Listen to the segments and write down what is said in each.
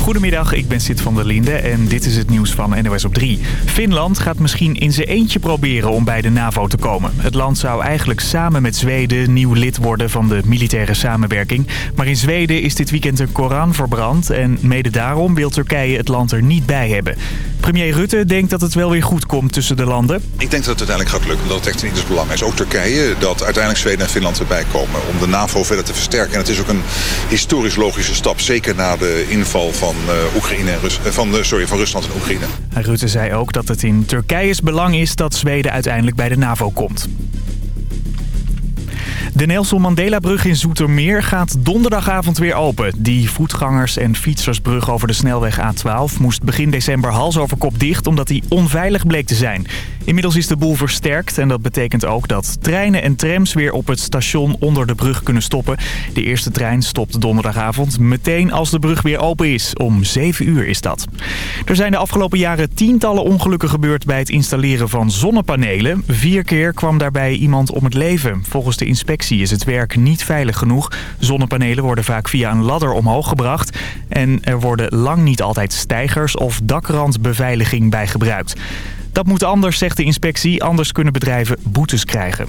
Goedemiddag, ik ben Sid van der Linde en dit is het nieuws van NOS op 3. Finland gaat misschien in zijn eentje proberen om bij de NAVO te komen. Het land zou eigenlijk samen met Zweden nieuw lid worden van de militaire samenwerking. Maar in Zweden is dit weekend een Koran verbrand en mede daarom wil Turkije het land er niet bij hebben. Premier Rutte denkt dat het wel weer goed komt tussen de landen. Ik denk dat het uiteindelijk gaat lukken, dat het echt in ieders belang is. Ook Turkije, dat uiteindelijk Zweden en Finland erbij komen om de NAVO verder te versterken. En het is ook een historisch logische stap, zeker na de inval van, Rus eh, van, uh, sorry, van Rusland en Oekraïne. Rutte zei ook dat het in Turkije's belang is dat Zweden uiteindelijk bij de NAVO komt. De Nelson Mandela-brug in Zoetermeer gaat donderdagavond weer open. Die voetgangers- en fietsersbrug over de snelweg A12 moest begin december hals over kop dicht... omdat die onveilig bleek te zijn. Inmiddels is de boel versterkt en dat betekent ook dat treinen en trams weer op het station onder de brug kunnen stoppen. De eerste trein stopt donderdagavond meteen als de brug weer open is. Om 7 uur is dat. Er zijn de afgelopen jaren tientallen ongelukken gebeurd bij het installeren van zonnepanelen. Vier keer kwam daarbij iemand om het leven. Volgens de inspectie is het werk niet veilig genoeg. Zonnepanelen worden vaak via een ladder omhoog gebracht. En er worden lang niet altijd stijgers of dakrandbeveiliging bij gebruikt. Dat moet anders, zegt de inspectie. Anders kunnen bedrijven boetes krijgen.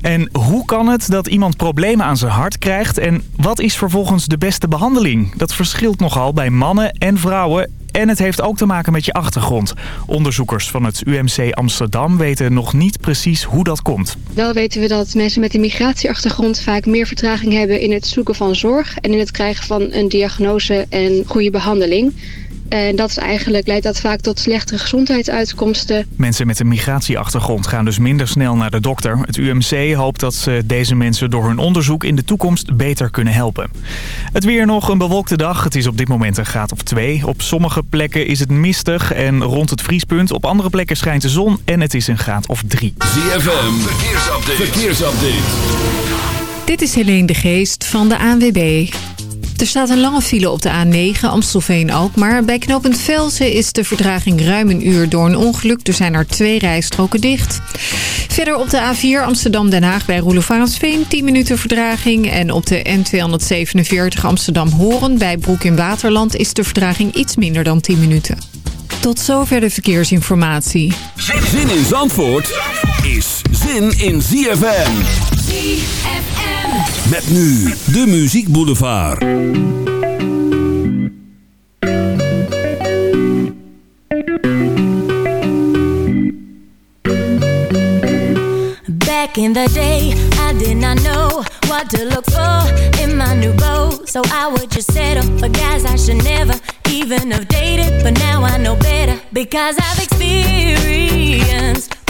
En hoe kan het dat iemand problemen aan zijn hart krijgt en wat is vervolgens de beste behandeling? Dat verschilt nogal bij mannen en vrouwen en het heeft ook te maken met je achtergrond. Onderzoekers van het UMC Amsterdam weten nog niet precies hoe dat komt. Wel weten we dat mensen met een migratieachtergrond vaak meer vertraging hebben in het zoeken van zorg en in het krijgen van een diagnose en goede behandeling. En dat is eigenlijk, leidt dat vaak tot slechtere gezondheidsuitkomsten. Mensen met een migratieachtergrond gaan dus minder snel naar de dokter. Het UMC hoopt dat ze deze mensen door hun onderzoek in de toekomst beter kunnen helpen. Het weer nog een bewolkte dag. Het is op dit moment een graad of twee. Op sommige plekken is het mistig en rond het vriespunt. Op andere plekken schijnt de zon en het is een graad of drie. ZFM, verkeersupdate. verkeersupdate. Dit is Helene de Geest van de ANWB. Er staat een lange file op de A9 Amstelveen-Alkmaar. Bij knooppunt Velsen is de verdraging ruim een uur door een ongeluk. Er zijn er twee rijstroken dicht. Verder op de A4 Amsterdam-Den Haag bij Roelofaansveen 10 minuten verdraging. En op de N247 Amsterdam-Horen bij Broek in Waterland is de verdraging iets minder dan 10 minuten. Tot zover de verkeersinformatie. Zin in Zandvoort is zin in ZFM. ZFM. Met nu de Muziek Boulevard. Back in the day, I did not know what to look for in my new beau. So I would just settle for guys I should never even have dated. But now I know better because I've experienced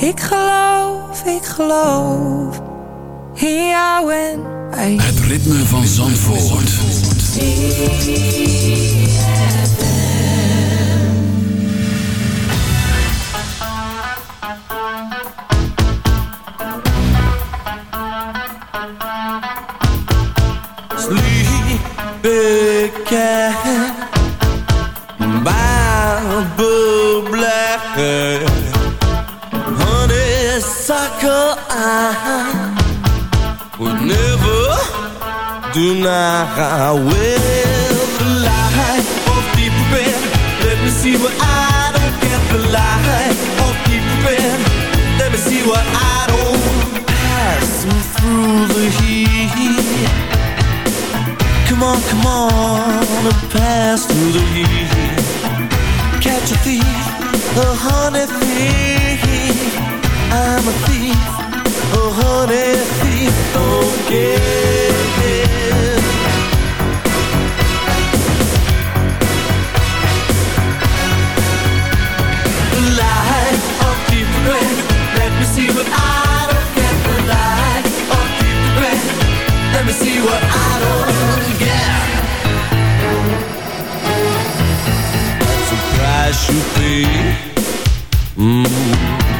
Ik geloof, ik geloof in jou en Het ritme van Zandvoort. Sleep again. I would never deny I will the light of deep red. Let me see what I don't get. The light of deep red. Let me see what I don't pass through the heat. Come on, come on, and pass through the heat. Catch a thief, a honey thief. I'm a thief Oh, honey, please don't give in. Let me see what I don't get. The let me see what I don't get. Surprise you, be. Mm.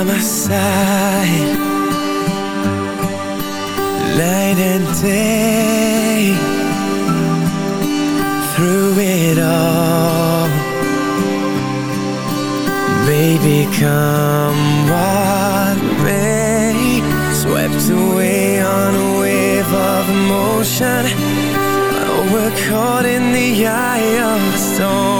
by my side. Light and day. Through it all. Baby, come what may. Swept away on a wave of emotion. We're caught in the eye of the storm.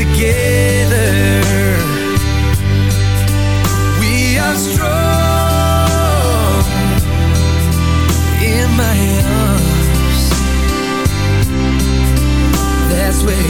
together. We are strong In my arms. That's where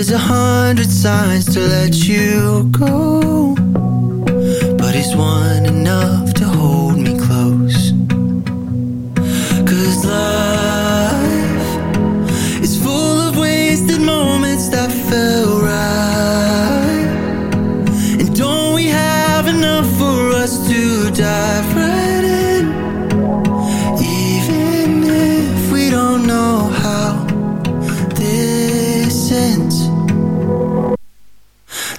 There's a hundred signs to let you go But it's one enough?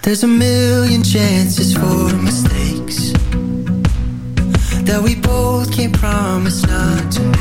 There's a million chances for mistakes That we both can't promise not to make.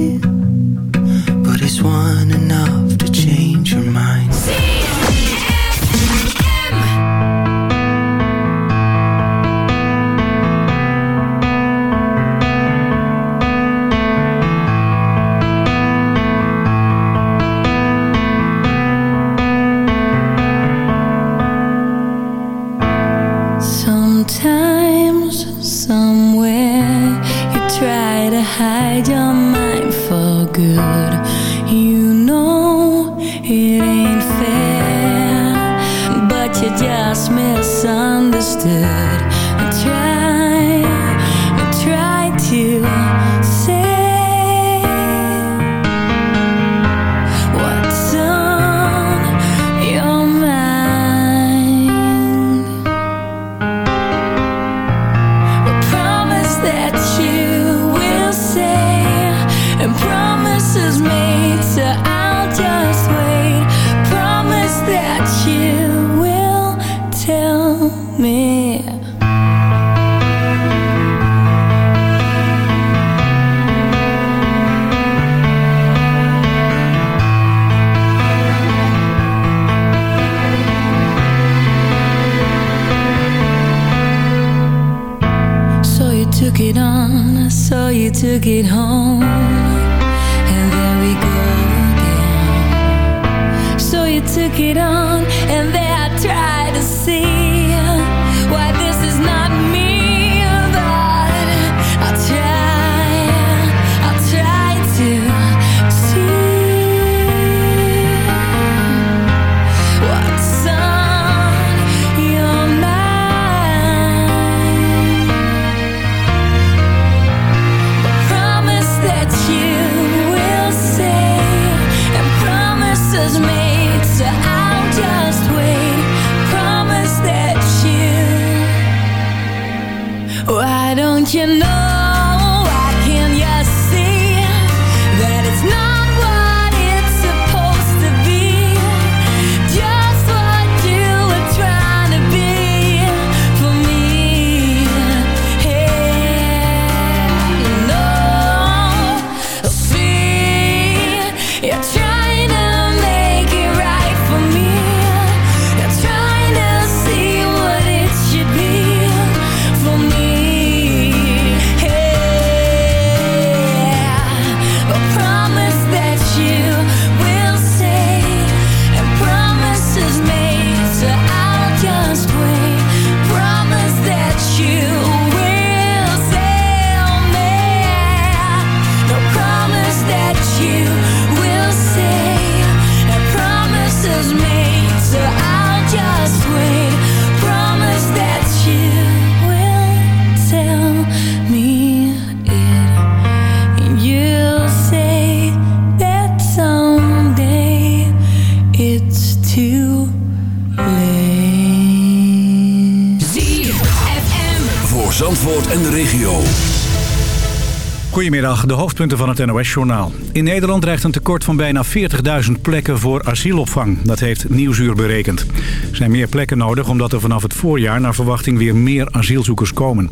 Hoofdpunten van het NOS-journaal. In Nederland dreigt een tekort van bijna 40.000 plekken voor asielopvang. Dat heeft Nieuwsuur berekend. Er zijn meer plekken nodig omdat er vanaf het voorjaar naar verwachting weer meer asielzoekers komen.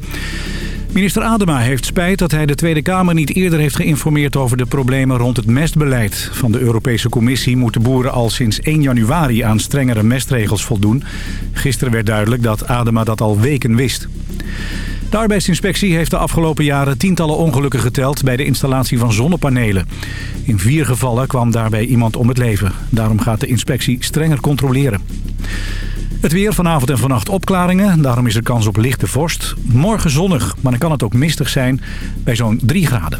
Minister Adema heeft spijt dat hij de Tweede Kamer niet eerder heeft geïnformeerd over de problemen rond het mestbeleid. Van de Europese Commissie moeten boeren al sinds 1 januari aan strengere mestregels voldoen. Gisteren werd duidelijk dat Adema dat al weken wist. De arbeidsinspectie heeft de afgelopen jaren tientallen ongelukken geteld bij de installatie van zonnepanelen. In vier gevallen kwam daarbij iemand om het leven. Daarom gaat de inspectie strenger controleren. Het weer vanavond en vannacht opklaringen. Daarom is er kans op lichte vorst. Morgen zonnig, maar dan kan het ook mistig zijn bij zo'n 3 graden.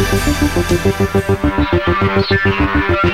Thank you.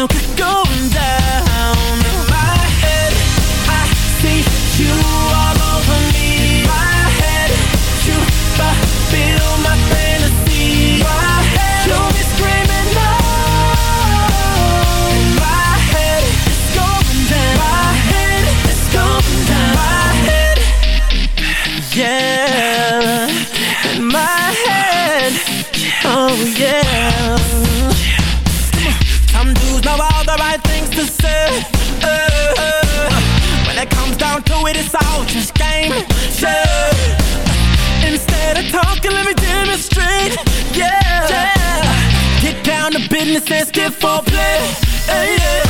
down to go is sensitive for play. Hey, yeah.